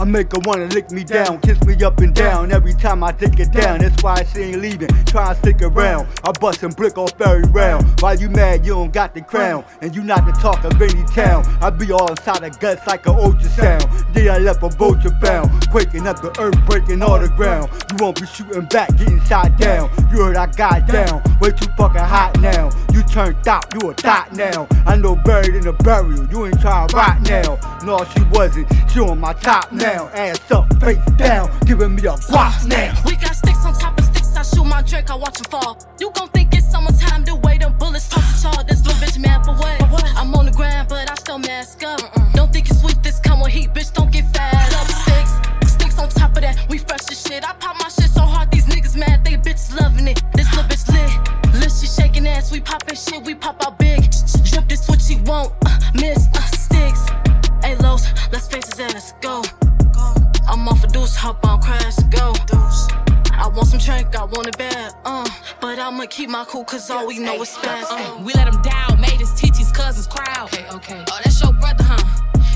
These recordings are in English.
I make her wanna lick me down, kiss me up and down every time I take it down. That's why she ain't leaving, try to stick around. I bust and brick off every round. Why you mad you don't got the crown? And you not the talk of any town. I be all inside the guts like an ultrasound. Then I left a vulture bound, quaking up the earth, breaking all the ground. You won't be shooting back, getting shot down. You heard I got down, way too fucking hot now. You turned out, you a thought now. I know buried in a burial, you ain't trying right now. No, she wasn't, she on my top now. Ass up, face down, giving me a guap now. We got sticks on top of sticks. I shoot my drink, I watch them fall. You gon' think it's summertime the way them bullets talk to y'all. This little bitch mad for what? I'm on the ground, but I still mask up. Don't think it's sweet, this come with heat, bitch. Don't get fat up. Sticks, sticks on top of that. We fresh as shit. I ass. We poppin' shit, we pop out big. Drip this what she want. Uh, miss uh, sticks. Hey, Los, let's face it, and let's go. I'm off a deuce, hop on, crash, go. I want some drink, I want it bad, uh. But I'ma keep my cool, cause all we know is spaz. Uh, we let him down, made his TT's cousins crowd. Okay, okay. Oh, that's your brother, huh?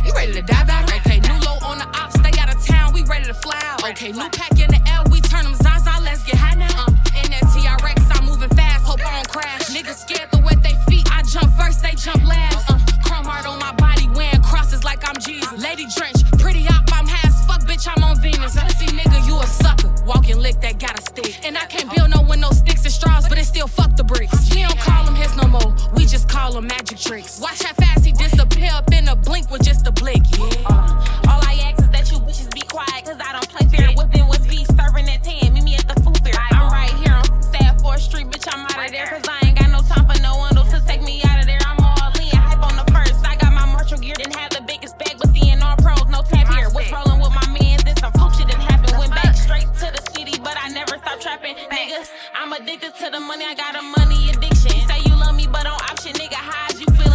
You ready to die battle? Okay, new low on the ops, stay out of town, we ready to fly out. Okay, new pack in the L, we turn them Fuck the bricks. We don't call him his no more. We just call him magic tricks. Watch how fast he disappears. the money, I got a money addiction. Say you love me, but on option, nigga, how'd you feel?